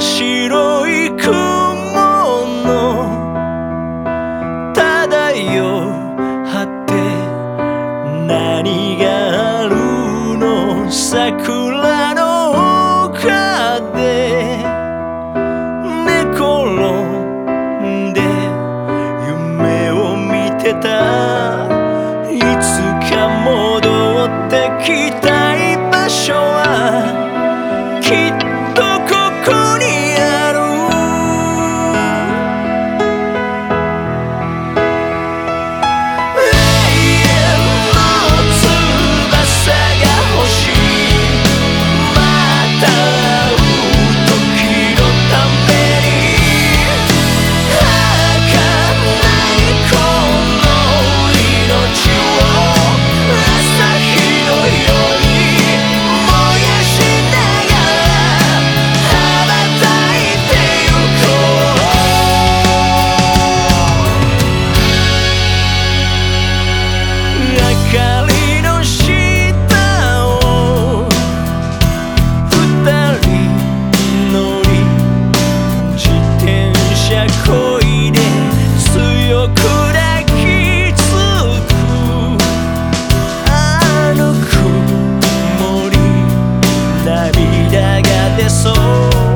白い雲の漂って何があるの桜の丘で寝転んで夢を見てた 콩이 vida ya.